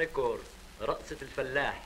ريكورد رقصة الفلاح.